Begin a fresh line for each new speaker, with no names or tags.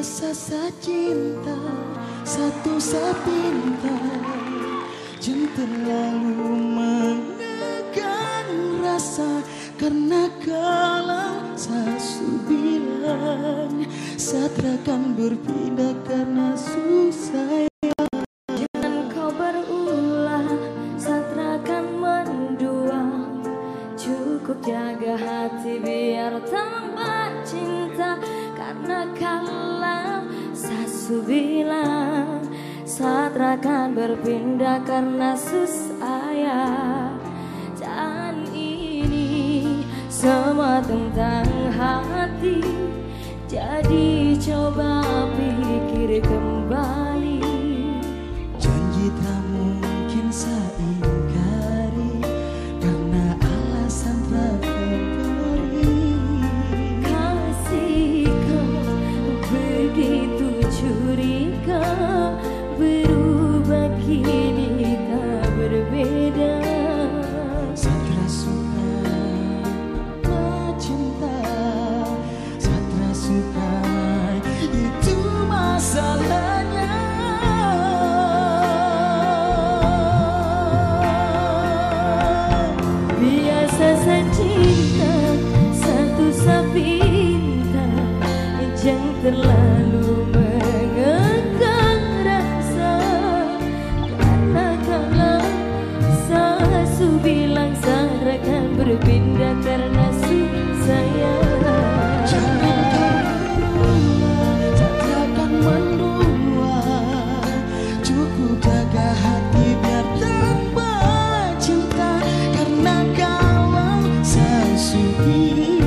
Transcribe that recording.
Biasa cinta satu sepinta Jangan terlalu menekan rasa Karena kalau sasu bilang. Satra akan berpindah karena susah.
Jaga hati biar tambah cinta. Karena kalau sasu bilang Satra akan berpindah karena susah ya Dan ini semua tentang hati. Jadi coba pikir kembali
masalahnya
Biasa saja satu sapinta Jangan terlalu mengekang rasa. Karena kalau sasu bilang Sarah akan berpindah You.